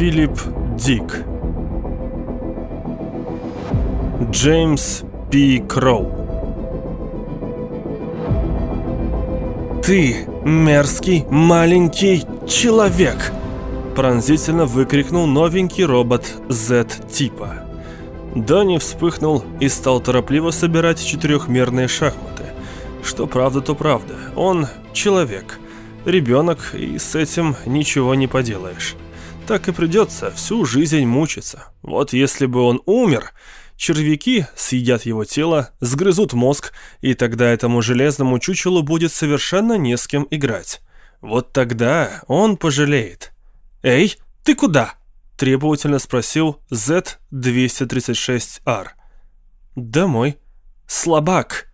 Филипп Дик Джеймс П. Кроу «Ты мерзкий маленький человек!» Пронзительно выкрикнул новенький робот Z-типа. Донни вспыхнул и стал торопливо собирать четырехмерные шахматы. Что правда, то правда. Он человек, ребенок, и с этим ничего не поделаешь. Так и придется всю жизнь мучиться. Вот если бы он умер, червяки съедят его тело, сгрызут мозг, и тогда этому железному чучелу будет совершенно не с кем играть. Вот тогда он пожалеет. «Эй, ты куда?» – требовательно спросил Z-236R. «Домой». «Слабак!»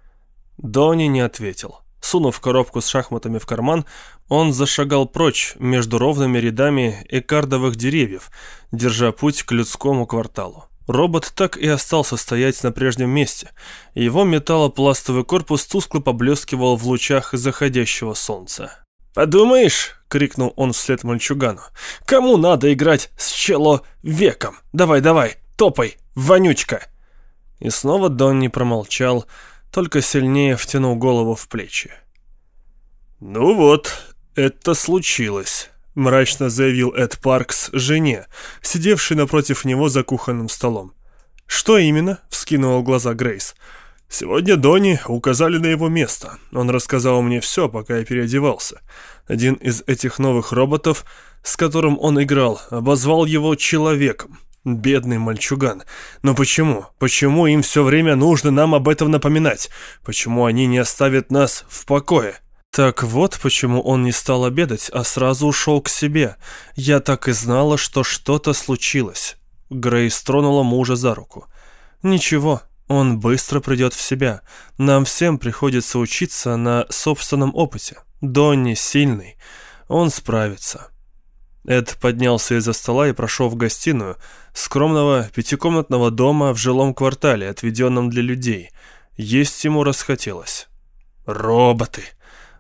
Донни не ответил. Сунув коробку с шахматами в карман, он зашагал прочь между ровными рядами экардовых деревьев, держа путь к людскому кварталу. Робот так и остался стоять на прежнем месте. Его металлопластовый корпус тускло поблескивал в лучах заходящего солнца. «Подумаешь!» — крикнул он вслед мальчугану. «Кому надо играть с человеком? Давай, давай, топай, вонючка!» И снова Донни промолчал, только сильнее втянул голову в плечи. «Ну вот, это случилось», — мрачно заявил Эд Паркс жене, сидевшей напротив него за кухонным столом. «Что именно?» — вскинула глаза Грейс. Сегодня Донни указали на его место. Он рассказал мне все, пока я переодевался. Один из этих новых роботов, с которым он играл, обозвал его человеком. Бедный мальчуган. Но почему? Почему им все время нужно нам об этом напоминать? Почему они не оставят нас в покое? Так вот, почему он не стал обедать, а сразу ушел к себе. Я так и знала, что что-то случилось. Грейс тронула мужа за руку. Ничего, он быстро придет в себя. Нам всем приходится учиться на собственном опыте. Донни сильный. Он справится. Эд поднялся из-за стола и прошел в гостиную скромного пятикомнатного дома в жилом квартале, отведенном для людей. Есть ему расхотелось. «Роботы!»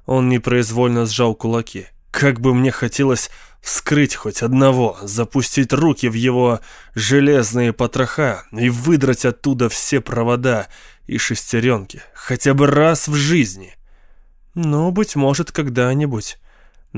Он непроизвольно сжал кулаки. «Как бы мне хотелось вскрыть хоть одного, запустить руки в его железные потроха и выдрать оттуда все провода и шестеренки, хотя бы раз в жизни. Ну, быть может, когда-нибудь.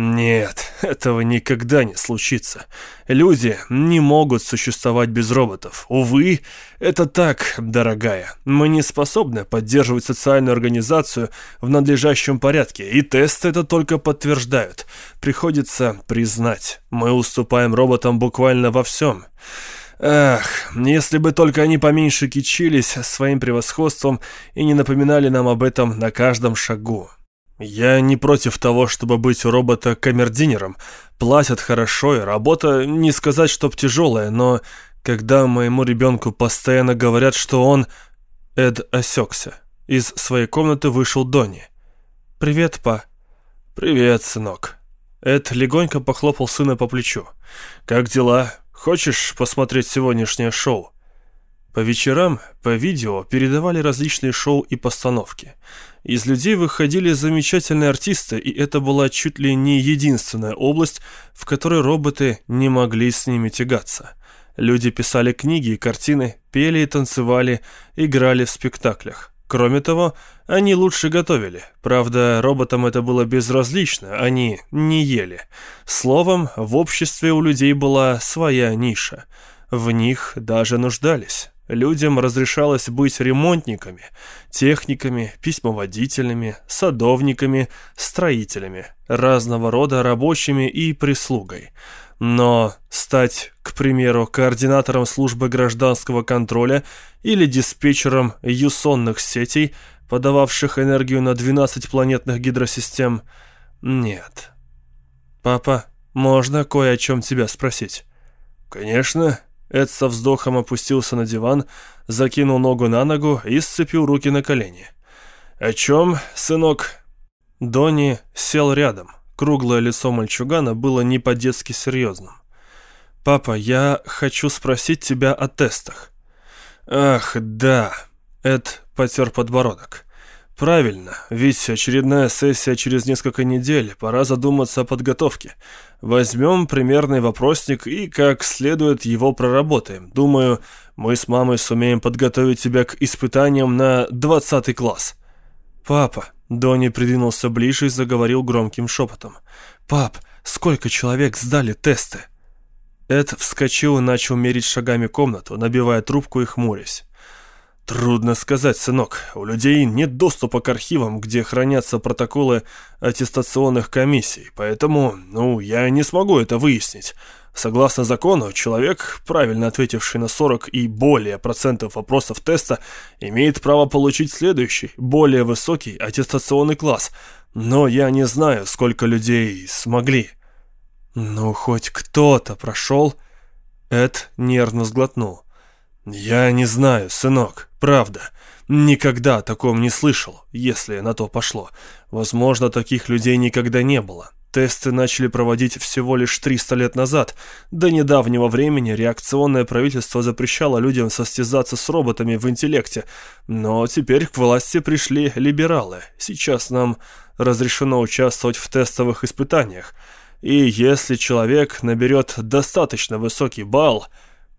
Нет, этого никогда не случится. Люди не могут существовать без роботов. Увы, это так, дорогая. Мы не способны поддерживать социальную организацию в надлежащем порядке, и тесты это только подтверждают. Приходится признать, мы уступаем роботам буквально во всем. Ах, если бы только они поменьше кичились своим превосходством и не напоминали нам об этом на каждом шагу. Я не против того, чтобы быть у робота камердинером. Платят хорошо, и работа, не сказать, чтоб тяжелая, но когда моему ребенку постоянно говорят, что он... Эд осекся. Из своей комнаты вышел Донни. «Привет, па». «Привет, сынок». Эд легонько похлопал сына по плечу. «Как дела? Хочешь посмотреть сегодняшнее шоу?» По вечерам по видео передавали различные шоу и постановки. Из людей выходили замечательные артисты, и это была чуть ли не единственная область, в которой роботы не могли с ними тягаться. Люди писали книги и картины, пели и танцевали, играли в спектаклях. Кроме того, они лучше готовили. Правда, роботам это было безразлично, они не ели. Словом, в обществе у людей была своя ниша. В них даже нуждались. Людям разрешалось быть ремонтниками, техниками, письмоводителями, садовниками, строителями, разного рода рабочими и прислугой. Но стать, к примеру, координатором службы гражданского контроля или диспетчером юсонных сетей, подававших энергию на 12 планетных гидросистем, нет. «Папа, можно кое о чем тебя спросить?» «Конечно», Эд со вздохом опустился на диван, закинул ногу на ногу и сцепил руки на колени. «О чем, сынок?» Донни сел рядом. Круглое лицо мальчугана было не по-детски серьезным. «Папа, я хочу спросить тебя о тестах». «Ах, да», — Эд потер подбородок. «Правильно, ведь очередная сессия через несколько недель, пора задуматься о подготовке. Возьмем примерный вопросник и как следует его проработаем. Думаю, мы с мамой сумеем подготовить тебя к испытаниям на двадцатый класс». «Папа», — Донни придвинулся ближе и заговорил громким шепотом. «Пап, сколько человек сдали тесты?» Эд вскочил и начал мерить шагами комнату, набивая трубку и хмурясь. Трудно сказать, сынок. У людей нет доступа к архивам, где хранятся протоколы аттестационных комиссий, поэтому, ну, я не смогу это выяснить. Согласно закону, человек, правильно ответивший на 40 и более процентов вопросов теста, имеет право получить следующий, более высокий аттестационный класс. Но я не знаю, сколько людей смогли. Ну, хоть кто-то прошел. Эд нервно сглотнул. «Я не знаю, сынок, правда. Никогда о таком не слышал, если на то пошло. Возможно, таких людей никогда не было. Тесты начали проводить всего лишь 300 лет назад. До недавнего времени реакционное правительство запрещало людям состязаться с роботами в интеллекте. Но теперь к власти пришли либералы. Сейчас нам разрешено участвовать в тестовых испытаниях. И если человек наберет достаточно высокий балл,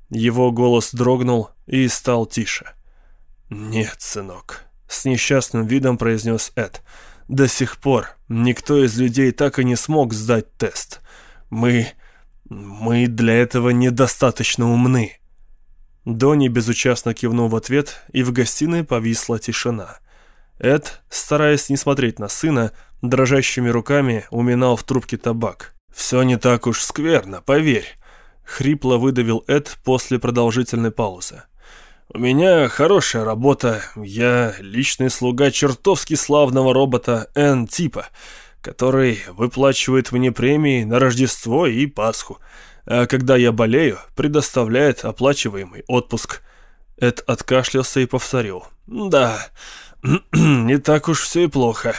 его голос дрогнул и стал тише. «Нет, сынок», — с несчастным видом произнес Эд. «До сих пор никто из людей так и не смог сдать тест. Мы... мы для этого недостаточно умны». Донни безучастно кивнул в ответ, и в гостиной повисла тишина. Эд, стараясь не смотреть на сына, дрожащими руками уминал в трубке табак. «Все не так уж скверно, поверь. Хрипло выдавил Эд после продолжительной паузы. «У меня хорошая работа. Я личный слуга чертовски славного робота N-типа, который выплачивает мне премии на Рождество и Пасху. А когда я болею, предоставляет оплачиваемый отпуск». Эд откашлялся и повторил. «Да, не так уж все и плохо».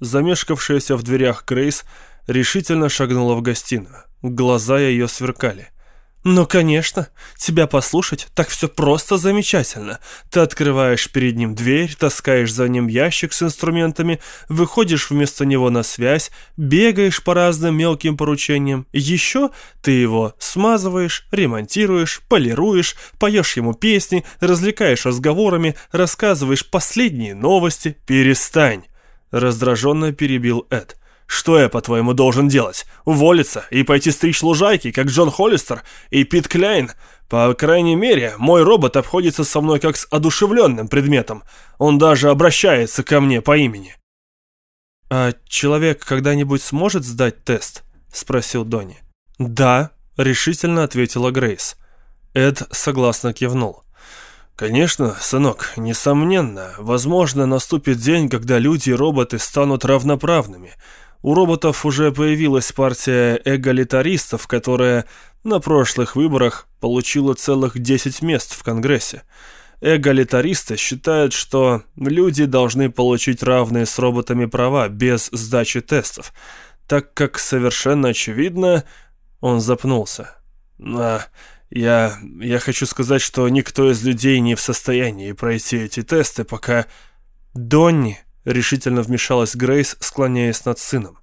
Замешкавшаяся в дверях Грейс решительно шагнула в гостиную. Глаза ее сверкали. «Ну, конечно. Тебя послушать, так все просто замечательно. Ты открываешь перед ним дверь, таскаешь за ним ящик с инструментами, выходишь вместо него на связь, бегаешь по разным мелким поручениям. Еще ты его смазываешь, ремонтируешь, полируешь, поешь ему песни, развлекаешь разговорами, рассказываешь последние новости. Перестань!» Раздраженно перебил Эд. Что я, по-твоему, должен делать? Уволиться и пойти стричь лужайки, как Джон Холлистер и Пит Кляйн? По крайней мере, мой робот обходится со мной как с одушевленным предметом. Он даже обращается ко мне по имени. «А человек когда-нибудь сможет сдать тест?» — спросил Донни. «Да», — решительно ответила Грейс. Эд согласно кивнул. «Конечно, сынок, несомненно. Возможно, наступит день, когда люди и роботы станут равноправными. У роботов уже появилась партия эгалитаристов, которая на прошлых выборах получила целых 10 мест в Конгрессе. Эгалитаристы считают, что люди должны получить равные с роботами права без сдачи тестов, так как совершенно очевидно, он запнулся. А, я, я хочу сказать, что никто из людей не в состоянии пройти эти тесты, пока... Донни — решительно вмешалась Грейс, склоняясь над сыном.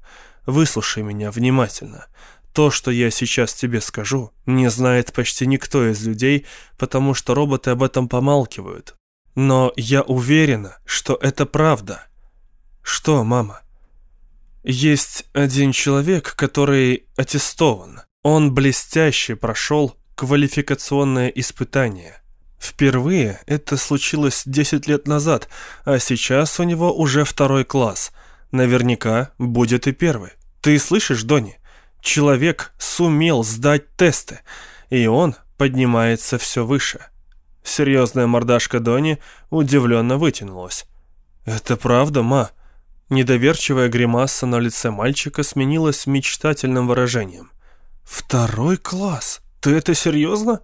«Выслушай меня внимательно. То, что я сейчас тебе скажу, не знает почти никто из людей, потому что роботы об этом помалкивают. Но я уверена, что это правда». «Что, мама?» «Есть один человек, который аттестован. Он блестяще прошел квалификационное испытание. Впервые это случилось 10 лет назад, а сейчас у него уже второй класс. Наверняка будет и первый. Ты слышишь, Дони? Человек сумел сдать тесты, и он поднимается все выше. Серьезная мордашка Дони удивленно вытянулась. «Это правда, ма?» Недоверчивая гримаса на лице мальчика сменилась мечтательным выражением. «Второй класс? Ты это серьезно?»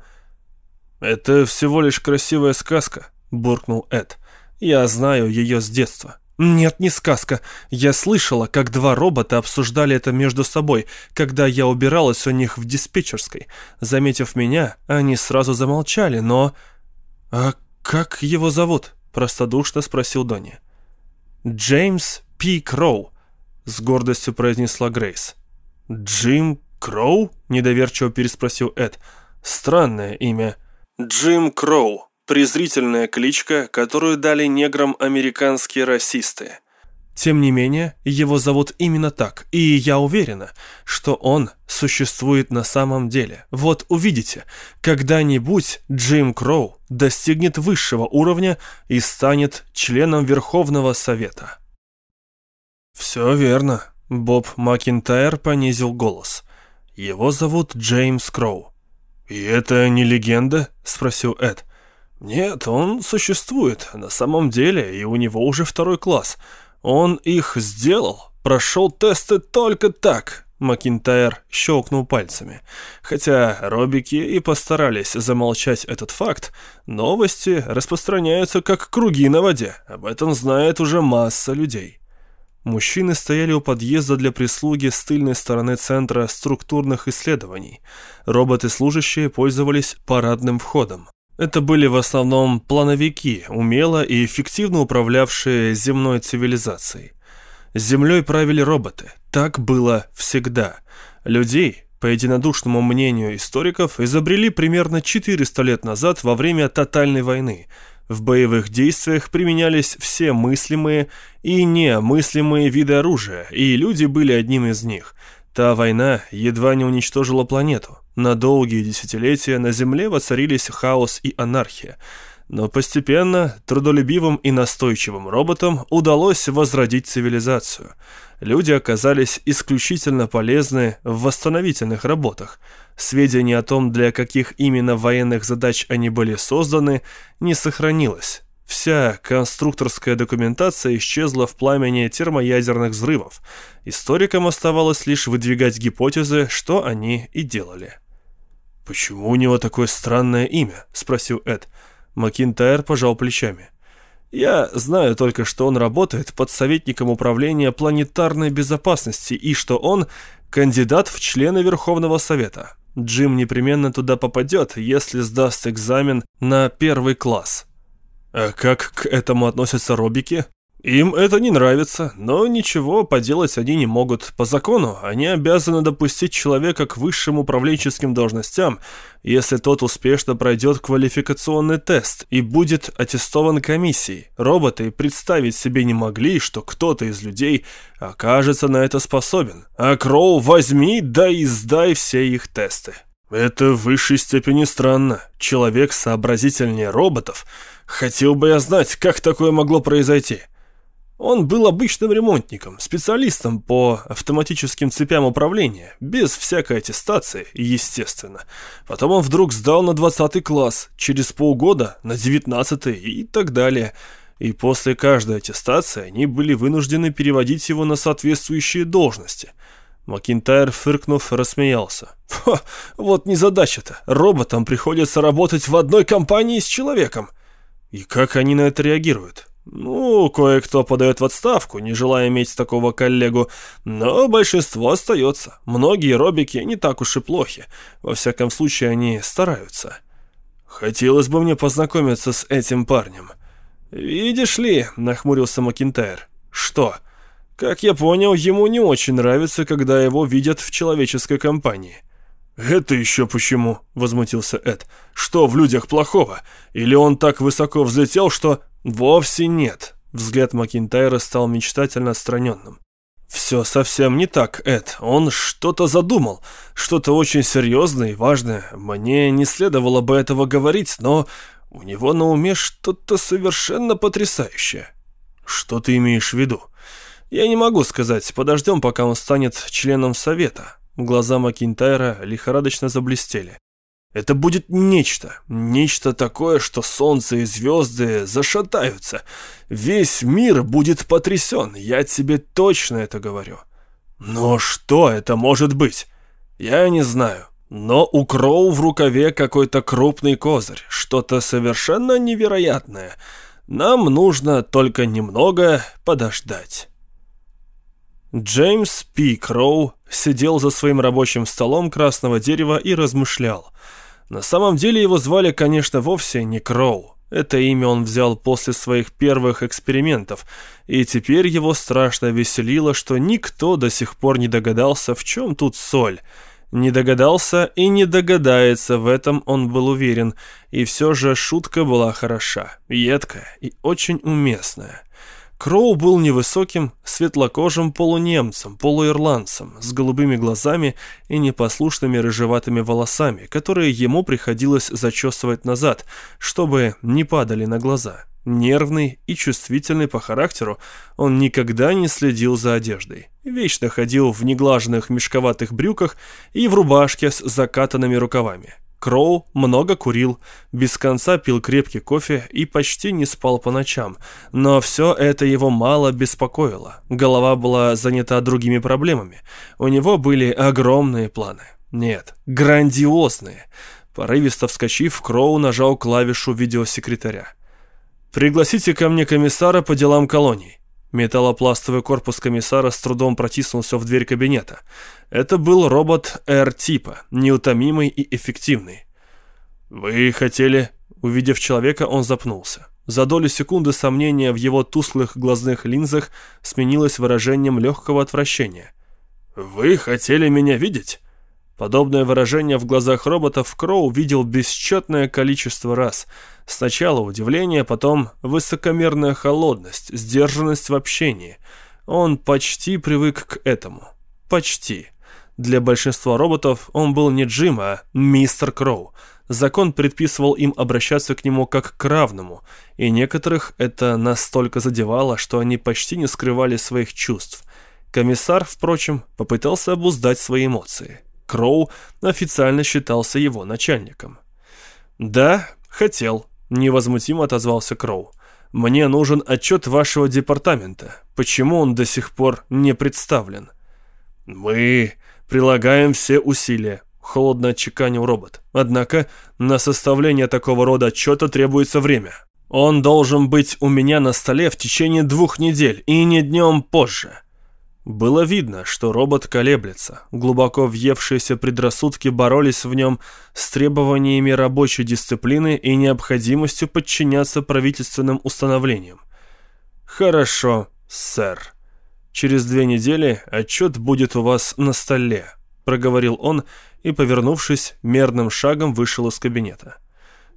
«Это всего лишь красивая сказка», — буркнул Эд. «Я знаю ее с детства». «Нет, не сказка. Я слышала, как два робота обсуждали это между собой, когда я убиралась у них в диспетчерской. Заметив меня, они сразу замолчали, но...» «А как его зовут?» – простодушно спросил Донни. Джеймс П. Кроу», — с гордостью произнесла Грейс. «Джим Кроу?» — недоверчиво переспросил Эд. «Странное имя». «Джим Кроу. Презрительная кличка, которую дали неграм американские расисты. Тем не менее, его зовут именно так, и я уверена, что он существует на самом деле. Вот увидите, когда-нибудь Джим Кроу достигнет высшего уровня и станет членом Верховного Совета. «Все верно», — Боб Макинтайр понизил голос. «Его зовут Джеймс Кроу». «И это не легенда?» — спросил Эд. «Нет, он существует на самом деле, и у него уже второй класс». Он их сделал, прошел тесты только так. Макинтайр щелкнул пальцами. Хотя робики и постарались замолчать этот факт, новости распространяются как круги на воде. Об этом знает уже масса людей. Мужчины стояли у подъезда для прислуги с тыльной стороны Центра структурных исследований. Роботы-служащие пользовались парадным входом. Это были в основном плановики, умело и эффективно управлявшие земной цивилизацией. Землей правили роботы. Так было всегда. Людей, по единодушному мнению историков, изобрели примерно 400 лет назад во время тотальной войны. В боевых действиях применялись все мыслимые и немыслимые виды оружия, и люди были одним из них. Та война едва не уничтожила планету. На долгие десятилетия на Земле воцарились хаос и анархия. Но постепенно трудолюбивым и настойчивым роботам удалось возродить цивилизацию. Люди оказались исключительно полезны в восстановительных работах. Сведений о том, для каких именно военных задач они были созданы, не сохранилось. Вся конструкторская документация исчезла в пламени термоядерных взрывов. Историкам оставалось лишь выдвигать гипотезы, что они и делали. «Почему у него такое странное имя?» – спросил Эд. Макинтайр пожал плечами. «Я знаю только, что он работает под советником управления планетарной безопасности и что он кандидат в члены Верховного Совета. Джим непременно туда попадет, если сдаст экзамен на первый класс». А как к этому относятся робики? Им это не нравится, но ничего поделать они не могут. По закону они обязаны допустить человека к высшим управленческим должностям, если тот успешно пройдет квалификационный тест и будет аттестован комиссией. Роботы представить себе не могли, что кто-то из людей окажется на это способен. А Кроу возьми да и сдай все их тесты. Это в высшей степени странно. Человек сообразительнее роботов – Хотел бы я знать, как такое могло произойти. Он был обычным ремонтником, специалистом по автоматическим цепям управления, без всякой аттестации, естественно. Потом он вдруг сдал на 20 класс, через полгода на 19 и так далее. И после каждой аттестации они были вынуждены переводить его на соответствующие должности. Макинтайр, фыркнув, рассмеялся. «Ха, вот незадача-то. Роботам приходится работать в одной компании с человеком. И как они на это реагируют? Ну, кое-кто подает в отставку, не желая иметь такого коллегу, но большинство остается. Многие робики не так уж и плохи. Во всяком случае, они стараются. Хотелось бы мне познакомиться с этим парнем. «Видишь ли», — нахмурился Макинтайр. «Что?» «Как я понял, ему не очень нравится, когда его видят в человеческой компании. «Это еще почему?» – возмутился Эд. «Что в людях плохого? Или он так высоко взлетел, что...» «Вовсе нет». Взгляд Макинтайра стал мечтательно отстраненным. «Все совсем не так, Эд. Он что-то задумал. Что-то очень серьезное и важное. Мне не следовало бы этого говорить, но у него на уме что-то совершенно потрясающее». «Что ты имеешь в виду?» «Я не могу сказать. Подождем, пока он станет членом совета. Глаза Макинтайра лихорадочно заблестели. Это будет нечто, нечто такое, что солнце и звезды зашатаются. Весь мир будет потрясен, я тебе точно это говорю. Но что это может быть? Я не знаю. Но у Кроу в рукаве какой-то крупный козырь, что-то совершенно невероятное. Нам нужно только немного подождать. Джеймс П. Кроу сидел за своим рабочим столом красного дерева и размышлял. На самом деле его звали, конечно, вовсе не Кроу. Это имя он взял после своих первых экспериментов, и теперь его страшно веселило, что никто до сих пор не догадался, в чем тут соль. Не догадался и не догадается, в этом он был уверен, и все же шутка была хороша, едкая и очень уместная. Кроу был невысоким, светлокожим полунемцем, полуирландцем, с голубыми глазами и непослушными рыжеватыми волосами, которые ему приходилось зачесывать назад, чтобы не падали на глаза. Нервный и чувствительный по характеру, он никогда не следил за одеждой. Вечно ходил в неглаженных мешковатых брюках и в рубашке с закатанными рукавами. Кроу много курил, без конца пил крепкий кофе и почти не спал по ночам, но все это его мало беспокоило. Голова была занята другими проблемами. У него были огромные планы. Нет, грандиозные. Порывисто вскочив, Кроу нажал клавишу видеосекретаря. «Пригласите ко мне комиссара по делам колоний». Металлопластовый корпус комиссара с трудом протиснулся в дверь кабинета. Это был робот R-типа, неутомимый и эффективный. «Вы хотели...» Увидев человека, он запнулся. За долю секунды сомнения в его тусклых глазных линзах сменилось выражением легкого отвращения. «Вы хотели меня видеть?» Подобное выражение в глазах роботов Кроу видел бесчетное количество раз – Сначала удивление, потом высокомерная холодность, сдержанность в общении. Он почти привык к этому. Почти. Для большинства роботов он был не Джим, а мистер Кроу. Закон предписывал им обращаться к нему как к равному, и некоторых это настолько задевало, что они почти не скрывали своих чувств. Комиссар, впрочем, попытался обуздать свои эмоции. Кроу официально считался его начальником. «Да, хотел», Невозмутимо отозвался Кроу. «Мне нужен отчет вашего департамента. Почему он до сих пор не представлен?» «Мы прилагаем все усилия», — холодно отчеканил робот. «Однако на составление такого рода отчета требуется время. Он должен быть у меня на столе в течение двух недель и не днем позже. Было видно, что робот колеблется. Глубоко въевшиеся предрассудки боролись в нем с требованиями рабочей дисциплины и необходимостью подчиняться правительственным установлениям. «Хорошо, сэр. Через две недели отчет будет у вас на столе», — проговорил он и, повернувшись, мерным шагом вышел из кабинета.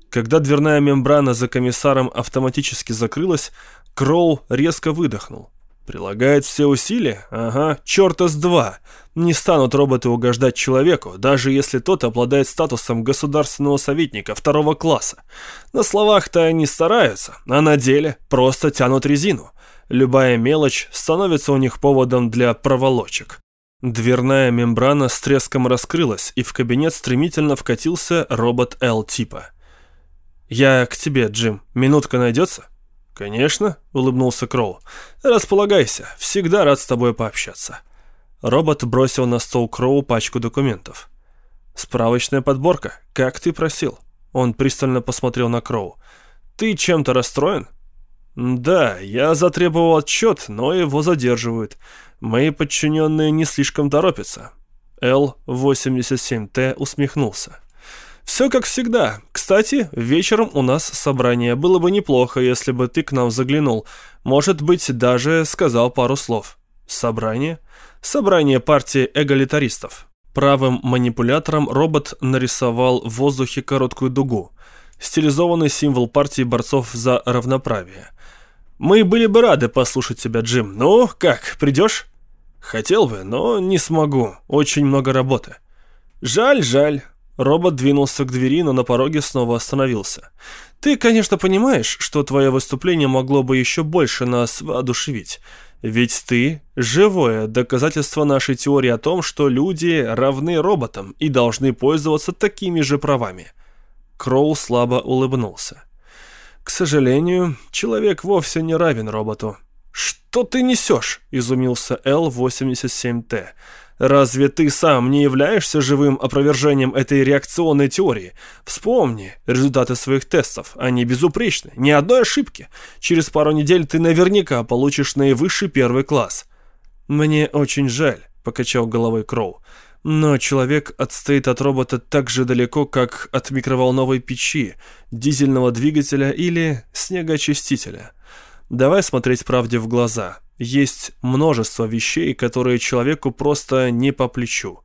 Когда дверная мембрана за комиссаром автоматически закрылась, Кроу резко выдохнул. Прилагает все усилия? Ага, черта с два. Не станут роботы угождать человеку, даже если тот обладает статусом государственного советника второго класса. На словах-то они стараются, а на деле просто тянут резину. Любая мелочь становится у них поводом для проволочек. Дверная мембрана с треском раскрылась, и в кабинет стремительно вкатился робот L-типа. «Я к тебе, Джим. Минутка найдется?» «Конечно», — улыбнулся Кроу. «Располагайся, всегда рад с тобой пообщаться». Робот бросил на стол Кроу пачку документов. «Справочная подборка, как ты просил». Он пристально посмотрел на Кроу. «Ты чем-то расстроен?» «Да, я затребовал отчет, но его задерживают. Мои подчиненные не слишком торопятся». Л-87Т усмехнулся. «Все как всегда. Кстати, вечером у нас собрание. Было бы неплохо, если бы ты к нам заглянул. Может быть, даже сказал пару слов». «Собрание?» «Собрание партии эгалитаристов». Правым манипулятором робот нарисовал в воздухе короткую дугу. Стилизованный символ партии борцов за равноправие. «Мы были бы рады послушать тебя, Джим. Ну, как, придешь?» «Хотел бы, но не смогу. Очень много работы». «Жаль, жаль. Робот двинулся к двери, но на пороге снова остановился. «Ты, конечно, понимаешь, что твое выступление могло бы еще больше нас воодушевить. Ведь ты – живое доказательство нашей теории о том, что люди равны роботам и должны пользоваться такими же правами». Кроу слабо улыбнулся. «К сожалению, человек вовсе не равен роботу». «Что ты несешь?» – изумился Л-87Т. Разве ты сам не являешься живым опровержением этой реакционной теории? Вспомни результаты своих тестов. Они безупречны. Ни одной ошибки. Через пару недель ты наверняка получишь наивысший первый класс. Мне очень жаль, покачал головой Кроу. Но человек отстоит от робота так же далеко, как от микроволновой печи, дизельного двигателя или снегоочистителя. Давай смотреть правде в глаза. Есть множество вещей, которые человеку просто не по плечу.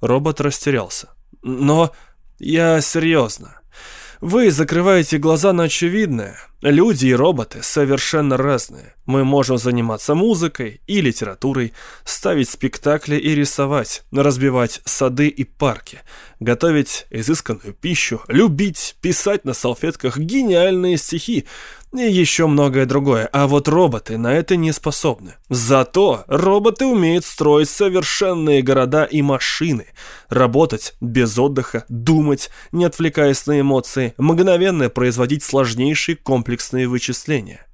Робот растерялся. Но я серьезно. Вы закрываете глаза на очевидное. Люди и роботы совершенно разные. Мы можем заниматься музыкой и литературой, ставить спектакли и рисовать, разбивать сады и парки, готовить изысканную пищу, любить, писать на салфетках гениальные стихи, и еще многое другое. А вот роботы на это не способны. Зато роботы умеют строить совершенные города и машины, работать без отдыха, думать, не отвлекаясь на эмоции, мгновенно производить сложнейшие комплексные вычисления.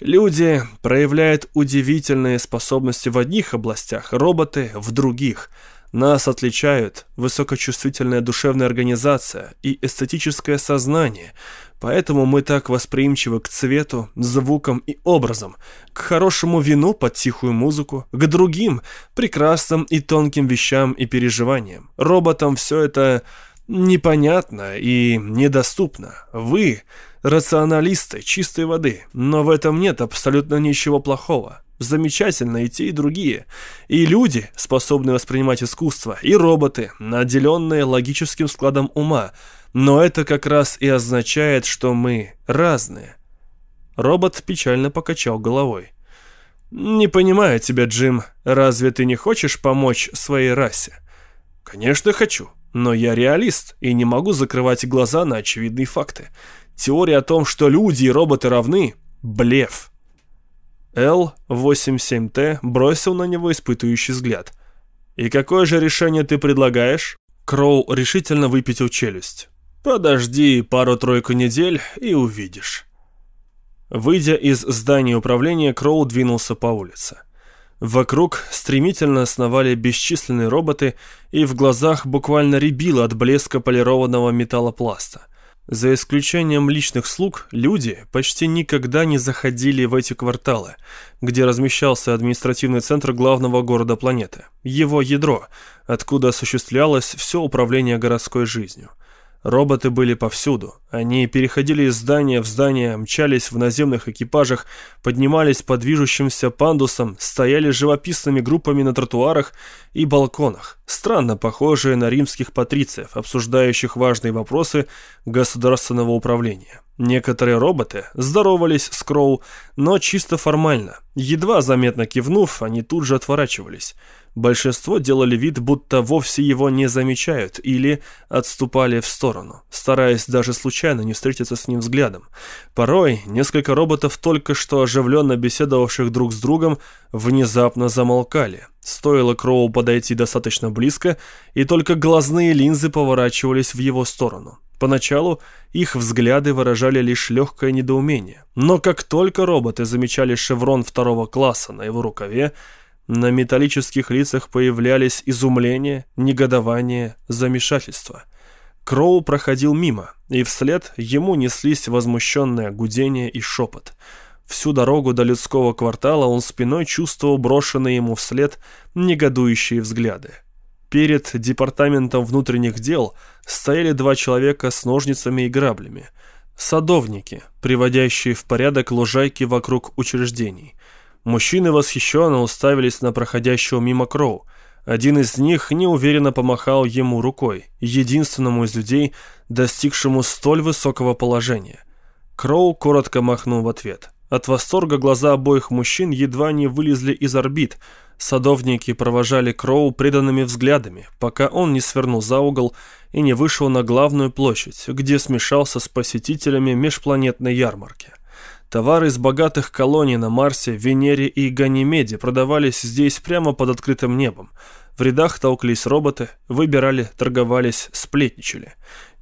Люди проявляют удивительные способности в одних областях, роботы в других – нас отличают высокочувствительная душевная организация и эстетическое сознание, поэтому мы так восприимчивы к цвету, звукам и образам, к хорошему вину под тихую музыку, к другим прекрасным и тонким вещам и переживаниям. Роботам все это непонятно и недоступно. Вы – рационалисты чистой воды, но в этом нет абсолютно ничего плохого. Замечательно и те, и другие. И люди, способные воспринимать искусство, и роботы, наделенные логическим складом ума. Но это как раз и означает, что мы разные. Робот печально покачал головой. «Не понимаю тебя, Джим. Разве ты не хочешь помочь своей расе?» «Конечно хочу, но я реалист и не могу закрывать глаза на очевидные факты. Теория о том, что люди и роботы равны – блеф». Л-87Т бросил на него испытывающий взгляд. «И какое же решение ты предлагаешь?» Кроу решительно выпятил челюсть. «Подожди пару-тройку недель и увидишь». Выйдя из здания управления, Кроу двинулся по улице. Вокруг стремительно сновали бесчисленные роботы, и в глазах буквально рябило от блеска полированного металлопласта. За исключением личных слуг, люди почти никогда не заходили в эти кварталы, где размещался административный центр главного города планеты, его ядро, откуда осуществлялось все управление городской жизнью – Роботы были повсюду. Они переходили из здания в здание, мчались в наземных экипажах, поднимались по движущимся пандусам, стояли живописными группами на тротуарах и балконах, странно похожие на римских патрициев, обсуждающих важные вопросы государственного управления. Некоторые роботы здоровались с Кроу, но чисто формально. Едва заметно кивнув, они тут же отворачивались – Большинство делали вид, будто вовсе его не замечают или отступали в сторону, стараясь даже случайно не встретиться с ним взглядом. Порой несколько роботов, только что оживленно беседовавших друг с другом, внезапно замолкали. Стоило Кроу подойти достаточно близко, и только глазные линзы поворачивались в его сторону. Поначалу их взгляды выражали лишь легкое недоумение. Но как только роботы замечали шеврон второго класса на его рукаве, на металлических лицах появлялись изумление, негодование, замешательство. Кроу проходил мимо, и вслед ему неслись возмущенное гудение и шепот. Всю дорогу до людского квартала он спиной чувствовал брошенные ему вслед негодующие взгляды. Перед департаментом внутренних дел стояли два человека с ножницами и граблями. Садовники, приводящие в порядок лужайки вокруг учреждений – Мужчины восхищенно уставились на проходящего мимо Кроу. Один из них неуверенно помахал ему рукой, единственному из людей, достигшему столь высокого положения. Кроу коротко махнул в ответ. От восторга глаза обоих мужчин едва не вылезли из орбит. Садовники провожали Кроу преданными взглядами, пока он не свернул за угол и не вышел на главную площадь, где смешался с посетителями межпланетной ярмарки. Товары из богатых колоний на Марсе, Венере и Ганимеде продавались здесь прямо под открытым небом. В рядах толклись роботы, выбирали, торговались, сплетничали.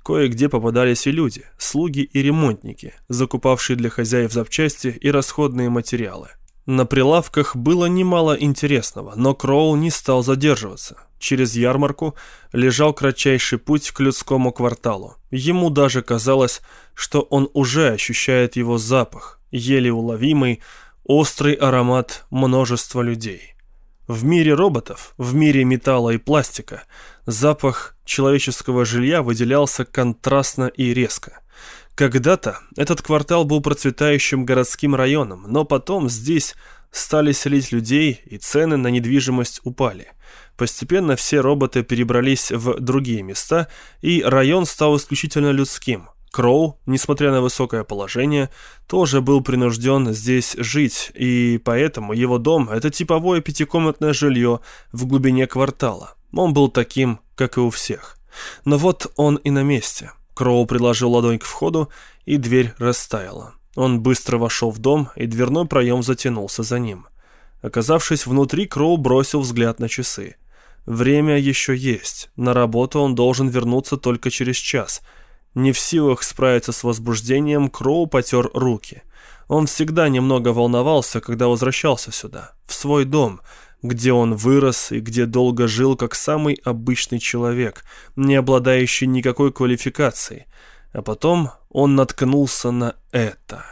Кое-где попадались и люди, слуги и ремонтники, закупавшие для хозяев запчасти и расходные материалы. На прилавках было немало интересного, но Кроул не стал задерживаться. Через ярмарку лежал кратчайший путь к людскому кварталу. Ему даже казалось, что он уже ощущает его запах, еле уловимый, острый аромат множества людей. В мире роботов, в мире металла и пластика, запах человеческого жилья выделялся контрастно и резко. Когда-то этот квартал был процветающим городским районом, но потом здесь стали селить людей, и цены на недвижимость упали. Постепенно все роботы перебрались в другие места, и район стал исключительно людским. Кроу, несмотря на высокое положение, тоже был принужден здесь жить, и поэтому его дом – это типовое пятикомнатное жилье в глубине квартала. Он был таким, как и у всех. Но вот он и на месте. Кроу приложил ладонь к входу, и дверь растаяла. Он быстро вошел в дом, и дверной проем затянулся за ним. Оказавшись внутри, Кроу бросил взгляд на часы. Время еще есть. На работу он должен вернуться только через час – не в силах справиться с возбуждением, Кроу потер руки. Он всегда немного волновался, когда возвращался сюда, в свой дом, где он вырос и где долго жил как самый обычный человек, не обладающий никакой квалификацией. А потом он наткнулся на это.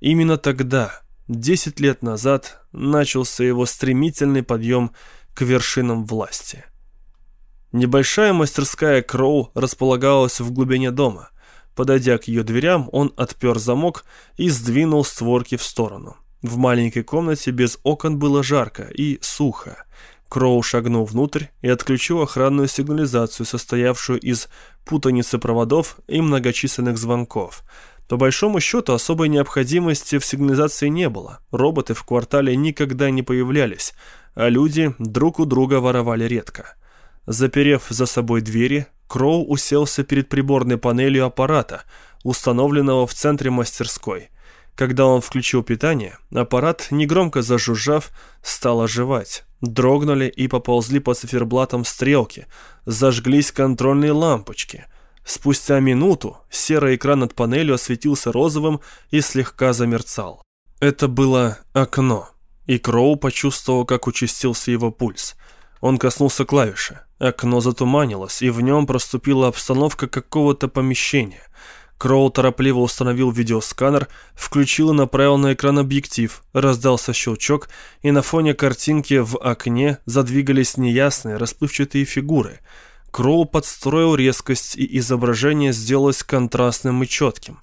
Именно тогда, десять лет назад, начался его стремительный подъем к вершинам власти. Небольшая мастерская Кроу располагалась в глубине дома. Подойдя к ее дверям, он отпер замок и сдвинул створки в сторону. В маленькой комнате без окон было жарко и сухо. Кроу шагнул внутрь и отключил охранную сигнализацию, состоявшую из путаницы проводов и многочисленных звонков. По большому счету, особой необходимости в сигнализации не было. Роботы в квартале никогда не появлялись, а люди друг у друга воровали редко. Заперев за собой двери, Кроу уселся перед приборной панелью аппарата, установленного в центре мастерской. Когда он включил питание, аппарат, негромко зажужжав, стал оживать. Дрогнули и поползли по циферблатам стрелки, зажглись контрольные лампочки. Спустя минуту серый экран над панелью осветился розовым и слегка замерцал. Это было окно, и Кроу почувствовал, как участился его пульс. Он коснулся клавиши. Окно затуманилось, и в нем проступила обстановка какого-то помещения. Кроу торопливо установил видеосканер, включил и направил на экран объектив, раздался щелчок, и на фоне картинки в окне задвигались неясные расплывчатые фигуры. Кроу подстроил резкость, и изображение сделалось контрастным и четким.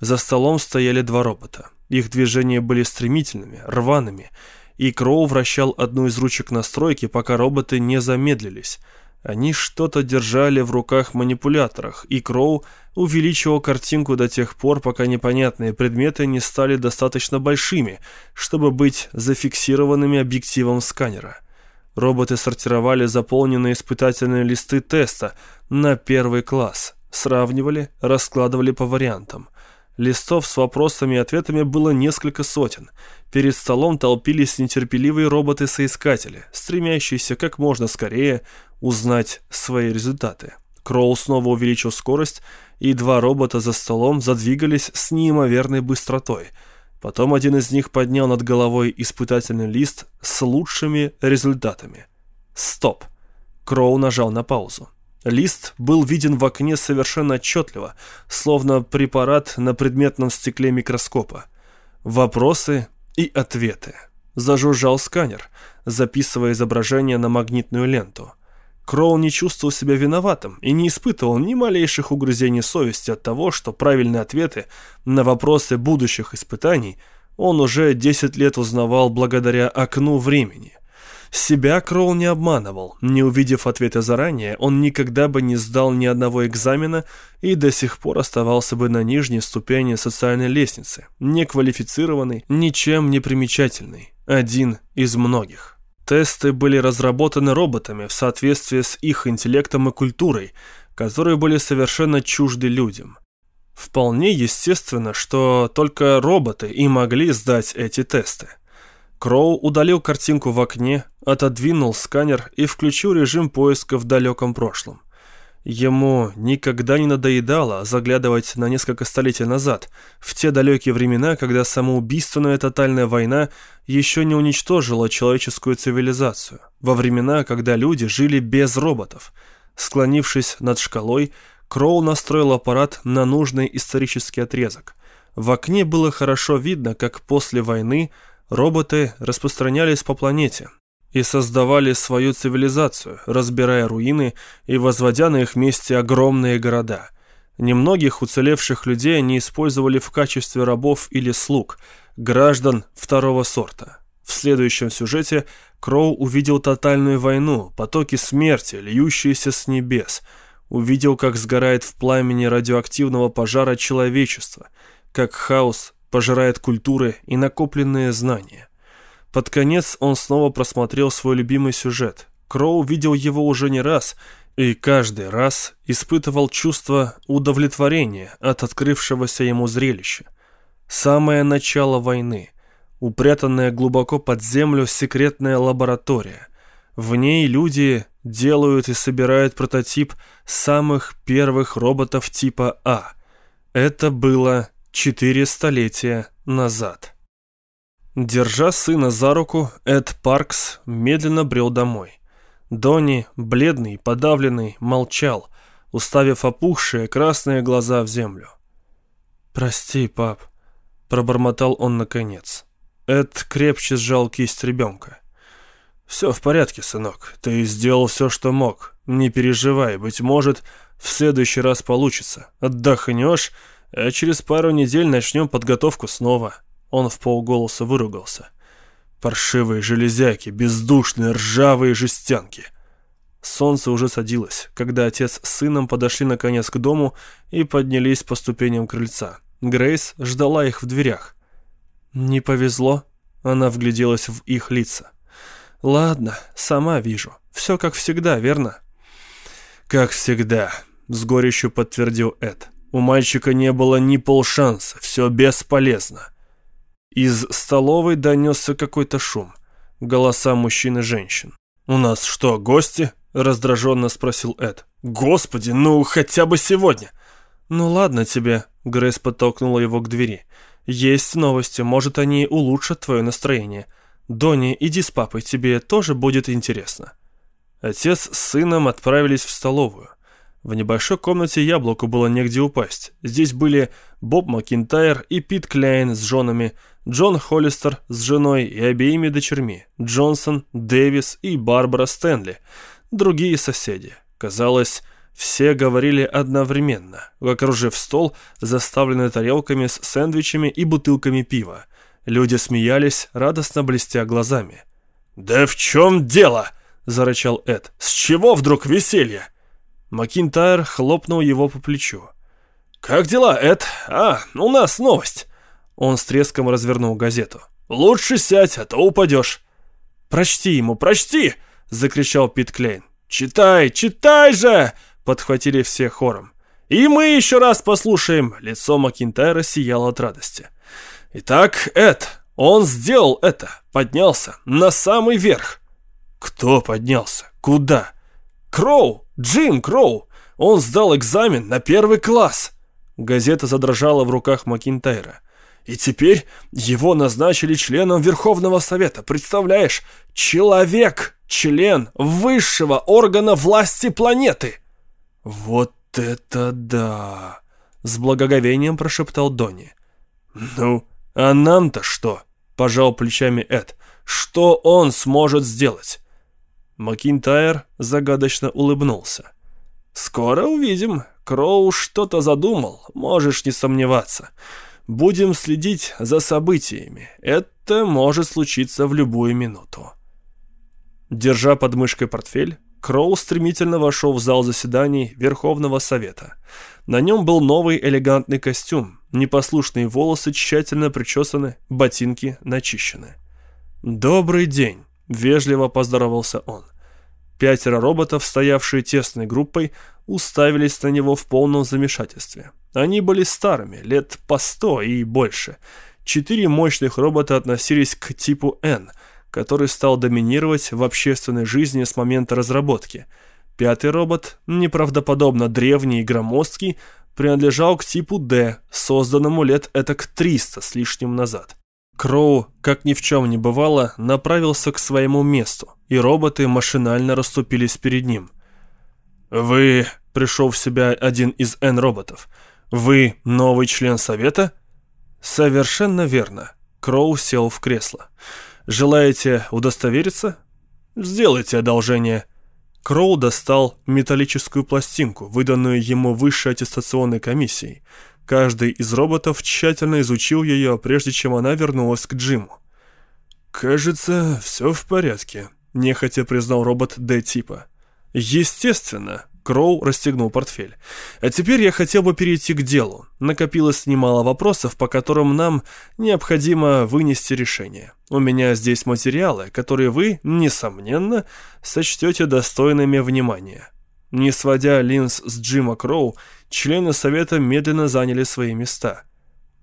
За столом стояли два робота. Их движения были стремительными, рваными, и Кроу вращал одну из ручек настройки, пока роботы не замедлились. Они что-то держали в руках манипуляторах, и Кроу увеличивал картинку до тех пор, пока непонятные предметы не стали достаточно большими, чтобы быть зафиксированными объективом сканера. Роботы сортировали заполненные испытательные листы теста на первый класс, сравнивали, раскладывали по вариантам. Листов с вопросами и ответами было несколько сотен. Перед столом толпились нетерпеливые роботы-соискатели, стремящиеся как можно скорее узнать свои результаты. Кроу снова увеличил скорость, и два робота за столом задвигались с неимоверной быстротой. Потом один из них поднял над головой испытательный лист с лучшими результатами. Стоп. Кроу нажал на паузу. Лист был виден в окне совершенно отчетливо, словно препарат на предметном стекле микроскопа. Вопросы и ответы. Зажужжал сканер, записывая изображение на магнитную ленту. Кроу не чувствовал себя виноватым и не испытывал ни малейших угрызений совести от того, что правильные ответы на вопросы будущих испытаний он уже 10 лет узнавал благодаря окну времени – себя Кроул не обманывал. Не увидев ответа заранее, он никогда бы не сдал ни одного экзамена и до сих пор оставался бы на нижней ступени социальной лестницы, неквалифицированный, ничем не примечательный, один из многих. Тесты были разработаны роботами в соответствии с их интеллектом и культурой, которые были совершенно чужды людям. Вполне естественно, что только роботы и могли сдать эти тесты. Кроу удалил картинку в окне, отодвинул сканер и включил режим поиска в далеком прошлом. Ему никогда не надоедало заглядывать на несколько столетий назад, в те далекие времена, когда самоубийственная тотальная война еще не уничтожила человеческую цивилизацию, во времена, когда люди жили без роботов. Склонившись над шкалой, Кроу настроил аппарат на нужный исторический отрезок. В окне было хорошо видно, как после войны роботы распространялись по планете, и создавали свою цивилизацию, разбирая руины и возводя на их месте огромные города. Немногих уцелевших людей они использовали в качестве рабов или слуг, граждан второго сорта. В следующем сюжете Кроу увидел тотальную войну, потоки смерти, льющиеся с небес. Увидел, как сгорает в пламени радиоактивного пожара человечество, как хаос пожирает культуры и накопленные знания. Под конец он снова просмотрел свой любимый сюжет. Кроу видел его уже не раз, и каждый раз испытывал чувство удовлетворения от открывшегося ему зрелища. Самое начало войны, упрятанная глубоко под землю секретная лаборатория. В ней люди делают и собирают прототип самых первых роботов типа А. Это было четыре столетия назад. Держа сына за руку, Эд Паркс медленно брел домой. Донни, бледный, подавленный, молчал, уставив опухшие красные глаза в землю. «Прости, пап», — пробормотал он наконец. Эд крепче сжал кисть ребенка. «Все в порядке, сынок. Ты сделал все, что мог. Не переживай, быть может, в следующий раз получится. Отдохнешь, а через пару недель начнем подготовку снова». Он в полголоса выругался. «Паршивые железяки, бездушные ржавые жестянки». Солнце уже садилось, когда отец с сыном подошли наконец к дому и поднялись по ступеням крыльца. Грейс ждала их в дверях. «Не повезло?» Она вгляделась в их лица. «Ладно, сама вижу. Все как всегда, верно?» «Как всегда», — с горечью подтвердил Эд. «У мальчика не было ни полшанса, все бесполезно». Из столовой донесся какой-то шум. Голоса мужчин и женщин. «У нас что, гости?» — раздраженно спросил Эд. «Господи, ну хотя бы сегодня!» «Ну ладно тебе», — Грейс подтолкнула его к двери. «Есть новости, может, они улучшат твое настроение. Донни, иди с папой, тебе тоже будет интересно». Отец с сыном отправились в столовую. В небольшой комнате яблоку было негде упасть. Здесь были Боб Макинтайр и Пит Кляйн с женами, Джон Холлистер с женой и обеими дочерьми, Джонсон, Дэвис и Барбара Стэнли, другие соседи. Казалось, все говорили одновременно, окружив стол, заставленный тарелками с сэндвичами и бутылками пива. Люди смеялись, радостно блестя глазами. «Да в чем дело?» – зарычал Эд. «С чего вдруг веселье?» Макинтайр хлопнул его по плечу. «Как дела, Эд? А, у нас новость!» Он с треском развернул газету. «Лучше сядь, а то упадешь!» «Прочти ему, прочти!» – закричал Пит Клейн. «Читай, читай же!» подхватили все хором. «И мы еще раз послушаем!» Лицо Макинтайра сияло от радости. «Итак, Эд, он сделал это, поднялся на самый верх». «Кто поднялся? Куда?» «Кроу! Джим Кроу! Он сдал экзамен на первый класс!» Газета задрожала в руках Макинтайра. «И теперь его назначили членом Верховного Совета, представляешь? Человек! Член высшего органа власти планеты!» «Вот это да!» — с благоговением прошептал Донни. «Ну, а нам-то что?» — пожал плечами Эд. «Что он сможет сделать?» Макинтайр загадочно улыбнулся. «Скоро увидим. Кроу что-то задумал, можешь не сомневаться. Будем следить за событиями. Это может случиться в любую минуту». Держа под мышкой портфель, Кроу стремительно вошел в зал заседаний Верховного Совета. На нем был новый элегантный костюм, непослушные волосы тщательно причесаны, ботинки начищены. «Добрый день», — вежливо поздоровался он. Пятеро роботов, стоявшие тесной группой, уставились на него в полном замешательстве. Они были старыми, лет по сто и больше. Четыре мощных робота относились к типу N — который стал доминировать в общественной жизни с момента разработки. Пятый робот, неправдоподобно древний и громоздкий, принадлежал к типу D, созданному лет этак 300 с лишним назад. Кроу, как ни в чем не бывало, направился к своему месту, и роботы машинально расступились перед ним. «Вы...» — пришел в себя один из N-роботов. «Вы новый член Совета?» «Совершенно верно». Кроу сел в кресло. «Желаете удостовериться?» Сделайте одолжение». Кроу достал металлическую пластинку, выданную ему высшей аттестационной комиссией. Каждый из роботов тщательно изучил ее, прежде чем она вернулась к Джиму. «Кажется, все в порядке», — нехотя признал робот Д-типа. «Естественно», Кроу расстегнул портфель. «А теперь я хотел бы перейти к делу. Накопилось немало вопросов, по которым нам необходимо вынести решение. У меня здесь материалы, которые вы, несомненно, сочтете достойными внимания». Не сводя линз с Джима Кроу, члены совета медленно заняли свои места.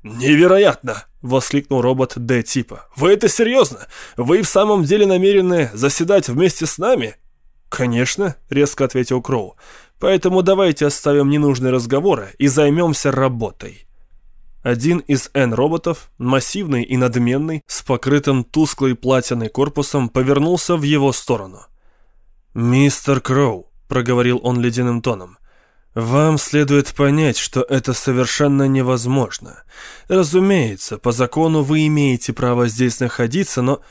«Невероятно!» — воскликнул робот Д-типа. «Вы это серьезно? Вы в самом деле намерены заседать вместе с нами?» «Конечно», — резко ответил Кроу. «Поэтому давайте оставим ненужные разговоры и займемся работой». Один из N-роботов, массивный и надменный, с покрытым тусклой платиной корпусом, повернулся в его сторону. «Мистер Кроу», — проговорил он ледяным тоном, — «вам следует понять, что это совершенно невозможно. Разумеется, по закону вы имеете право здесь находиться, но...»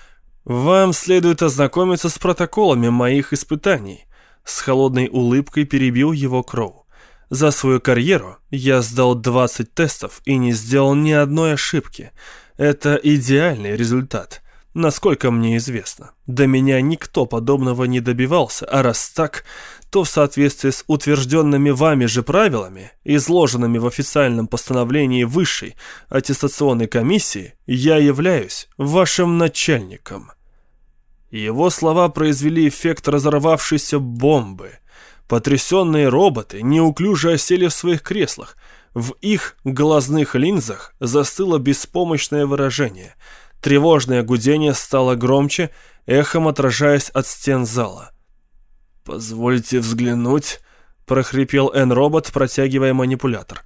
«Вам следует ознакомиться с протоколами моих испытаний», — с холодной улыбкой перебил его Кроу. «За свою карьеру я сдал 20 тестов и не сделал ни одной ошибки. Это идеальный результат, насколько мне известно. До меня никто подобного не добивался, а раз так, то в соответствии с утвержденными вами же правилами, изложенными в официальном постановлении Высшей аттестационной комиссии, я являюсь вашим начальником». Его слова произвели эффект разорвавшейся бомбы. Потрясенные роботы неуклюже осели в своих креслах. В их глазных линзах застыло беспомощное выражение. Тревожное гудение стало громче, эхом отражаясь от стен зала. «Позвольте взглянуть», — прохрипел Н-робот, протягивая манипулятор.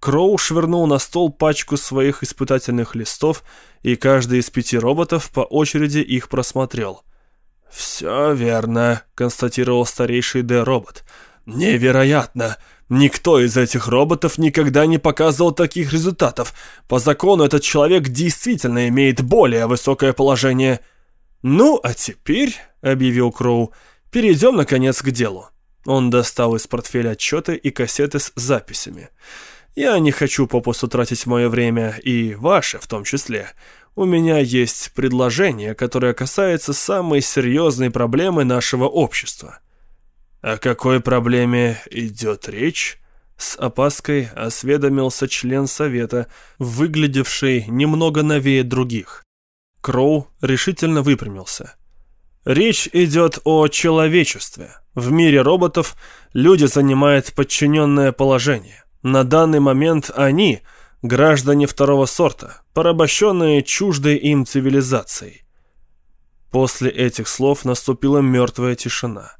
Кроу швырнул на стол пачку своих испытательных листов, и каждый из пяти роботов по очереди их просмотрел. «Все верно», — констатировал старейший Д-робот. «Невероятно! Никто из этих роботов никогда не показывал таких результатов. По закону этот человек действительно имеет более высокое положение». «Ну, а теперь», — объявил Кроу, — Перейдем, наконец, к делу. Он достал из портфеля отчеты и кассеты с записями. Я не хочу попусту тратить мое время, и ваше в том числе. У меня есть предложение, которое касается самой серьезной проблемы нашего общества. О какой проблеме идет речь? С опаской осведомился член совета, выглядевший немного новее других. Кроу решительно выпрямился. Речь идет о человечестве. В мире роботов люди занимают подчиненное положение. На данный момент они – граждане второго сорта, порабощенные чуждой им цивилизацией. После этих слов наступила мертвая тишина.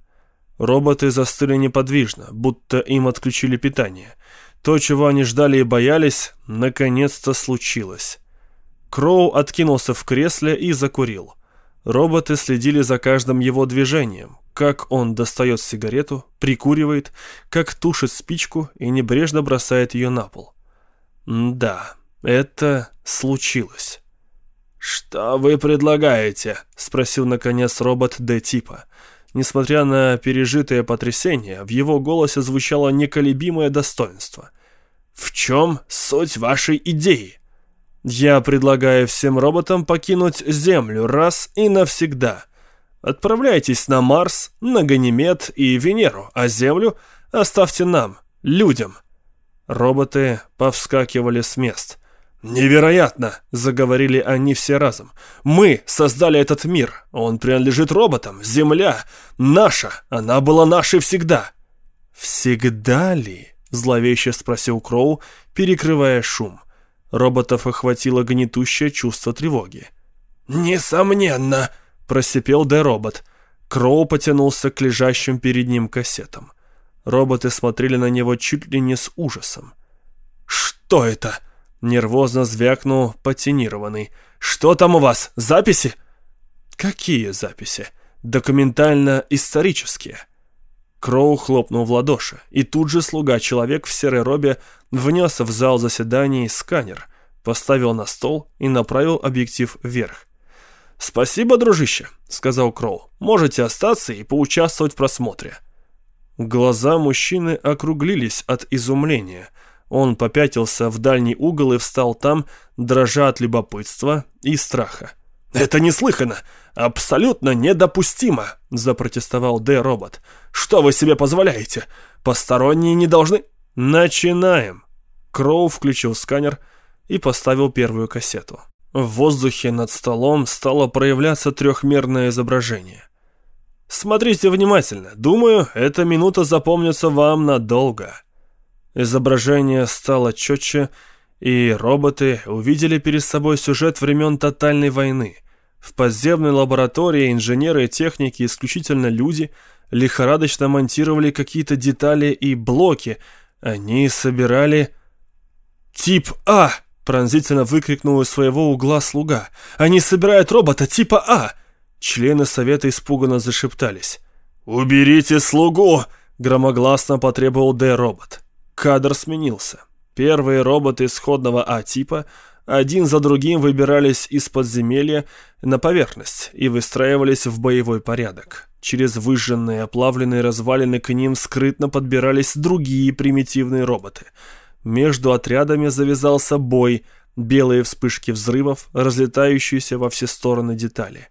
Роботы застыли неподвижно, будто им отключили питание. То, чего они ждали и боялись, наконец-то случилось. Кроу откинулся в кресле и закурил – Роботы следили за каждым его движением, как он достает сигарету, прикуривает, как тушит спичку и небрежно бросает ее на пол. Да, это случилось. «Что вы предлагаете?» — спросил наконец робот Д-типа. Несмотря на пережитое потрясение, в его голосе звучало неколебимое достоинство. «В чем суть вашей идеи?» Я предлагаю всем роботам покинуть Землю раз и навсегда. Отправляйтесь на Марс, на Ганимед и Венеру, а Землю оставьте нам, людям. Роботы повскакивали с мест. «Невероятно!» — заговорили они все разом. «Мы создали этот мир. Он принадлежит роботам. Земля наша. Она была нашей всегда». «Всегда ли?» — зловеще спросил Кроу, перекрывая шум. Роботов охватило гнетущее чувство тревоги. «Несомненно!» – просипел Д-робот. Кроу потянулся к лежащим перед ним кассетам. Роботы смотрели на него чуть ли не с ужасом. «Что это?» – нервозно звякнул патинированный. «Что там у вас? Записи?» «Какие записи?» «Документально-исторические». Кроу хлопнул в ладоши, и тут же слуга-человек в серой робе внес в зал заседаний сканер, поставил на стол и направил объектив вверх. «Спасибо, дружище», — сказал Кроу. «Можете остаться и поучаствовать в просмотре». Глаза мужчины округлились от изумления. Он попятился в дальний угол и встал там, дрожа от любопытства и страха. «Это неслыханно! Абсолютно недопустимо!» – запротестовал Д-робот. «Что вы себе позволяете? Посторонние не должны...» «Начинаем!» Кроу включил сканер и поставил первую кассету. В воздухе над столом стало проявляться трехмерное изображение. Смотрите внимательно. Думаю, эта минута запомнится вам надолго. Изображение стало четче, и роботы увидели перед собой сюжет времен тотальной войны. В подземной лаборатории инженеры и техники, исключительно люди, лихорадочно монтировали какие-то детали и блоки. Они собирали... «Тип А!» Пронзительно выкрикнул из своего угла слуга. «Они собирают робота типа А!» Члены совета испуганно зашептались. «Уберите слугу!» — громогласно потребовал Д-робот. Кадр сменился. Первые роботы исходного А-типа один за другим выбирались из подземелья на поверхность и выстраивались в боевой порядок. Через выжженные оплавленные развалины к ним скрытно подбирались другие примитивные роботы — между отрядами завязался бой, белые вспышки взрывов, разлетающиеся во все стороны детали.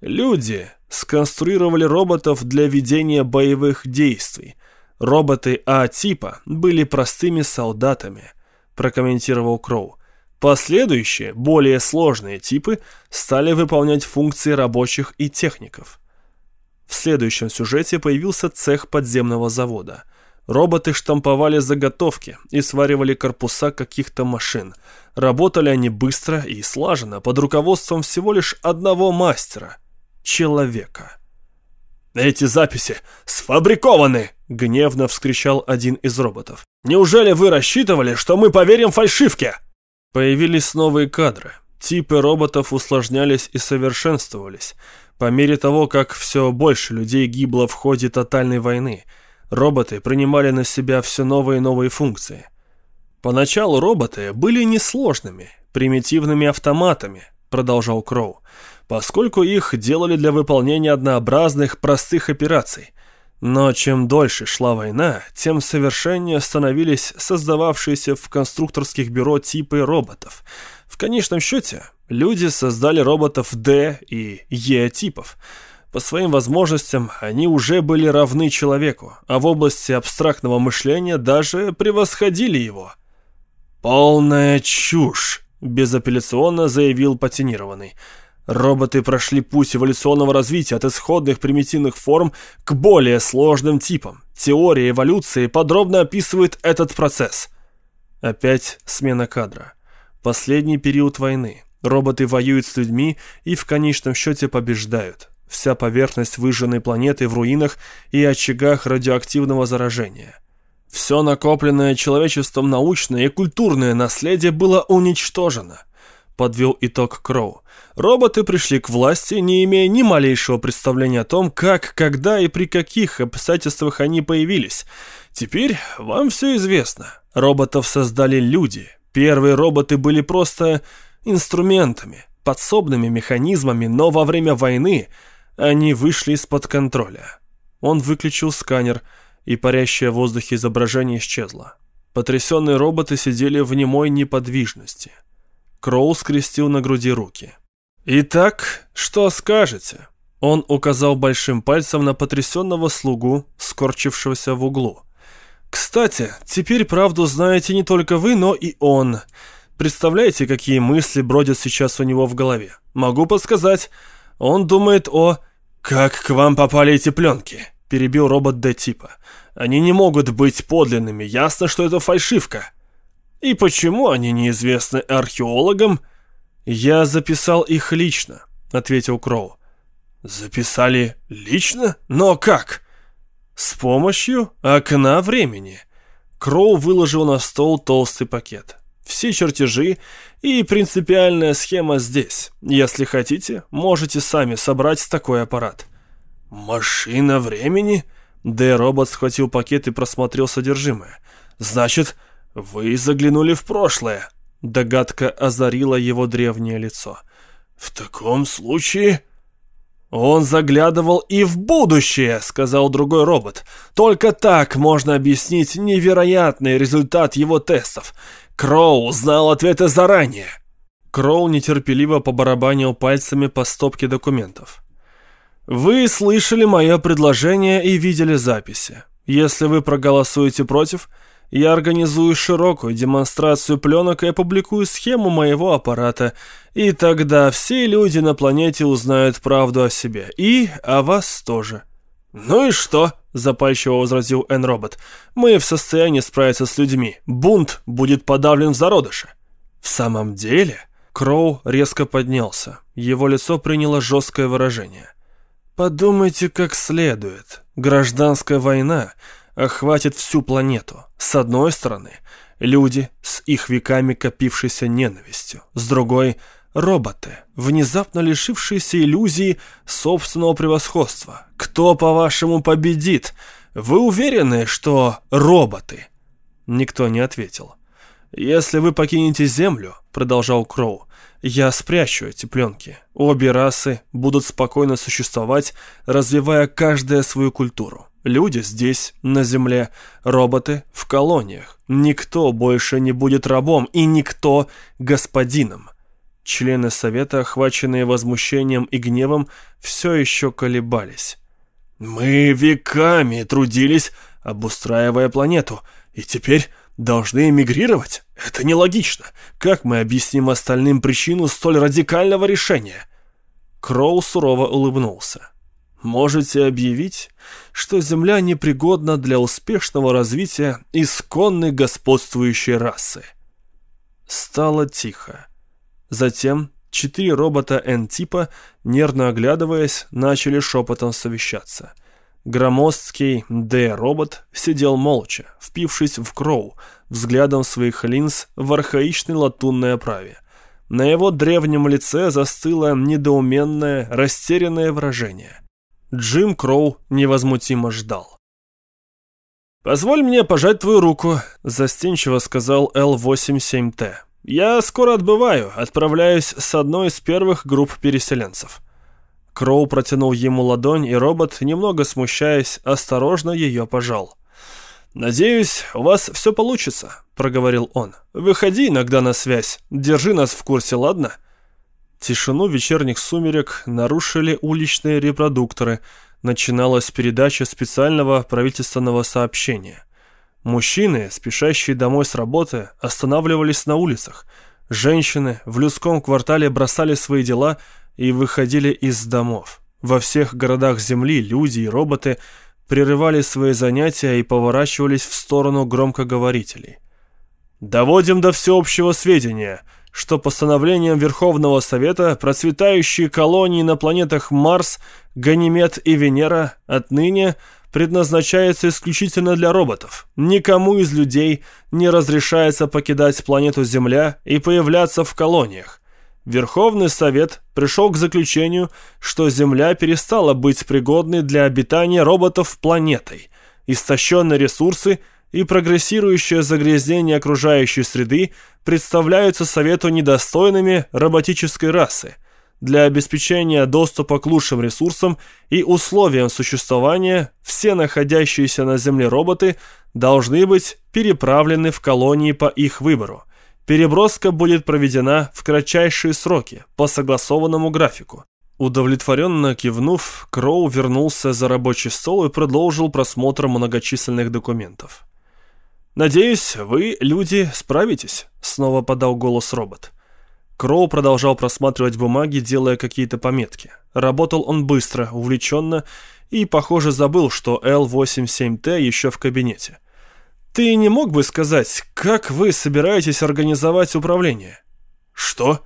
Люди сконструировали роботов для ведения боевых действий. Роботы А-типа были простыми солдатами, прокомментировал Кроу. Последующие, более сложные типы стали выполнять функции рабочих и техников. В следующем сюжете появился цех подземного завода – Роботы штамповали заготовки и сваривали корпуса каких-то машин. Работали они быстро и слаженно, под руководством всего лишь одного мастера — человека. «Эти записи сфабрикованы!» — гневно вскричал один из роботов. «Неужели вы рассчитывали, что мы поверим фальшивке?» Появились новые кадры. Типы роботов усложнялись и совершенствовались. По мере того, как все больше людей гибло в ходе тотальной войны — роботы принимали на себя все новые и новые функции. Поначалу роботы были несложными, примитивными автоматами, продолжал Кроу, поскольку их делали для выполнения однообразных, простых операций. Но чем дольше шла война, тем совершеннее становились создававшиеся в конструкторских бюро типы роботов. В конечном счете, люди создали роботов D и E типов – по своим возможностям они уже были равны человеку, а в области абстрактного мышления даже превосходили его. «Полная чушь!» – безапелляционно заявил патинированный. Роботы прошли путь эволюционного развития от исходных примитивных форм к более сложным типам. Теория эволюции подробно описывает этот процесс. Опять смена кадра. Последний период войны. Роботы воюют с людьми и в конечном счете побеждают. Вся поверхность выжженной планеты в руинах и очагах радиоактивного заражения. Все накопленное человечеством научное и культурное наследие было уничтожено. Подвел итог Кроу. Роботы пришли к власти, не имея ни малейшего представления о том, как, когда и при каких обстоятельствах они появились. Теперь вам все известно. Роботов создали люди. Первые роботы были просто инструментами, подсобными механизмами, но во время войны они вышли из-под контроля. Он выключил сканер, и парящее в воздухе изображение исчезло. Потрясенные роботы сидели в немой неподвижности. Кроу скрестил на груди руки. «Итак, что скажете?» Он указал большим пальцем на потрясенного слугу, скорчившегося в углу. «Кстати, теперь правду знаете не только вы, но и он. Представляете, какие мысли бродят сейчас у него в голове? Могу подсказать, он думает о... «Как к вам попали эти пленки?» – перебил робот Д-типа. «Они не могут быть подлинными, ясно, что это фальшивка». «И почему они неизвестны археологам?» «Я записал их лично», — ответил Кроу. «Записали лично? Но как?» «С помощью окна времени». Кроу выложил на стол толстый пакет. Все чертежи и принципиальная схема здесь. Если хотите, можете сами собрать такой аппарат. Машина времени? Д-робот схватил пакет и просмотрел содержимое. Значит, вы заглянули в прошлое. Догадка озарила его древнее лицо. В таком случае... «Он заглядывал и в будущее», — сказал другой робот. «Только так можно объяснить невероятный результат его тестов. Кроу знал ответы заранее». Кроу нетерпеливо побарабанил пальцами по стопке документов. «Вы слышали мое предложение и видели записи. Если вы проголосуете против, я организую широкую демонстрацию пленок и опубликую схему моего аппарата, и тогда все люди на планете узнают правду о себе, и о вас тоже». «Ну и что?» – запальчиво возразил Н-робот. «Мы в состоянии справиться с людьми. Бунт будет подавлен в зародыше». «В самом деле?» Кроу резко поднялся. Его лицо приняло жесткое выражение. «Подумайте как следует. Гражданская война охватит всю планету. С одной стороны, люди с их веками копившейся ненавистью. С другой – роботы, внезапно лишившиеся иллюзии собственного превосходства. Кто, по-вашему, победит? Вы уверены, что роботы? Никто не ответил. «Если вы покинете Землю», — продолжал Кроу, — «я спрячу эти пленки. Обе расы будут спокойно существовать, развивая каждая свою культуру. Люди здесь, на Земле, роботы в колониях. Никто больше не будет рабом и никто господином. Члены Совета, охваченные возмущением и гневом, все еще колебались. «Мы веками трудились, обустраивая планету, и теперь должны эмигрировать? Это нелогично. Как мы объясним остальным причину столь радикального решения?» Кроу сурово улыбнулся. Можете объявить, что Земля непригодна для успешного развития исконной господствующей расы. Стало тихо. Затем четыре робота N-типа, нервно оглядываясь, начали шепотом совещаться. Громоздкий D-робот сидел молча, впившись в Кроу, взглядом своих линз в архаичной латунной оправе. На его древнем лице застыло недоуменное, растерянное выражение. Джим Кроу невозмутимо ждал. «Позволь мне пожать твою руку», – застенчиво сказал Л-87Т. «Я скоро отбываю, отправляюсь с одной из первых групп переселенцев». Кроу протянул ему ладонь, и робот, немного смущаясь, осторожно ее пожал. «Надеюсь, у вас все получится», — проговорил он. «Выходи иногда на связь, держи нас в курсе, ладно?» Тишину вечерних сумерек нарушили уличные репродукторы. Начиналась передача специального правительственного сообщения. Мужчины, спешащие домой с работы, останавливались на улицах. Женщины в людском квартале бросали свои дела и выходили из домов. Во всех городах Земли люди и роботы прерывали свои занятия и поворачивались в сторону громкоговорителей. «Доводим до всеобщего сведения», что постановлением Верховного Совета процветающие колонии на планетах Марс, Ганимед и Венера отныне предназначаются исключительно для роботов. Никому из людей не разрешается покидать планету Земля и появляться в колониях. Верховный Совет пришел к заключению, что Земля перестала быть пригодной для обитания роботов планетой. Истощенные ресурсы – и прогрессирующее загрязнение окружающей среды представляются Совету недостойными роботической расы. Для обеспечения доступа к лучшим ресурсам и условиям существования все находящиеся на Земле роботы должны быть переправлены в колонии по их выбору. Переброска будет проведена в кратчайшие сроки, по согласованному графику. Удовлетворенно кивнув, Кроу вернулся за рабочий стол и продолжил просмотр многочисленных документов. «Надеюсь, вы, люди, справитесь», — снова подал голос робот. Кроу продолжал просматривать бумаги, делая какие-то пометки. Работал он быстро, увлеченно и, похоже, забыл, что L87T еще в кабинете. «Ты не мог бы сказать, как вы собираетесь организовать управление?» «Что?»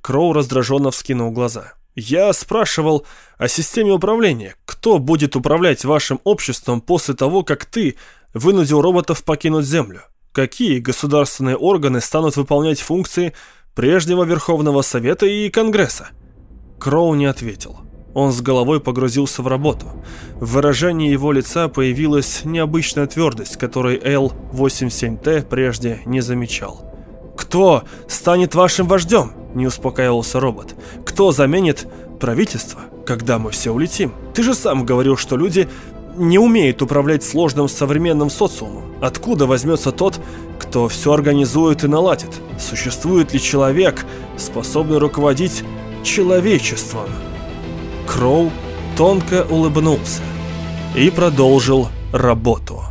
Кроу раздраженно вскинул глаза. «Я спрашивал о системе управления. Кто будет управлять вашим обществом после того, как ты вынудил роботов покинуть Землю? Какие государственные органы станут выполнять функции прежнего Верховного Совета и Конгресса? Кроу не ответил. Он с головой погрузился в работу. В выражении его лица появилась необычная твердость, которой L-87T прежде не замечал. «Кто станет вашим вождем?» – не успокаивался робот. «Кто кто заменит правительство, когда мы все улетим? Ты же сам говорил, что люди не умеют управлять сложным современным социумом. Откуда возьмется тот, кто все организует и наладит? Существует ли человек, способный руководить человечеством? Кроу тонко улыбнулся и продолжил работу.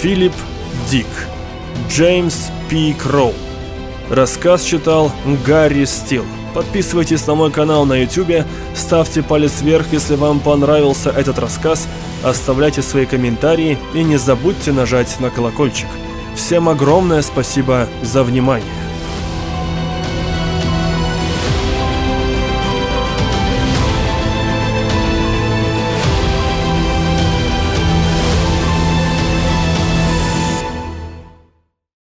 Филипп Дик Джеймс П. Кроу Рассказ читал Гарри Стил. Подписывайтесь на мой канал на YouTube, ставьте палец вверх, если вам понравился этот рассказ, оставляйте свои комментарии и не забудьте нажать на колокольчик. Всем огромное спасибо за внимание.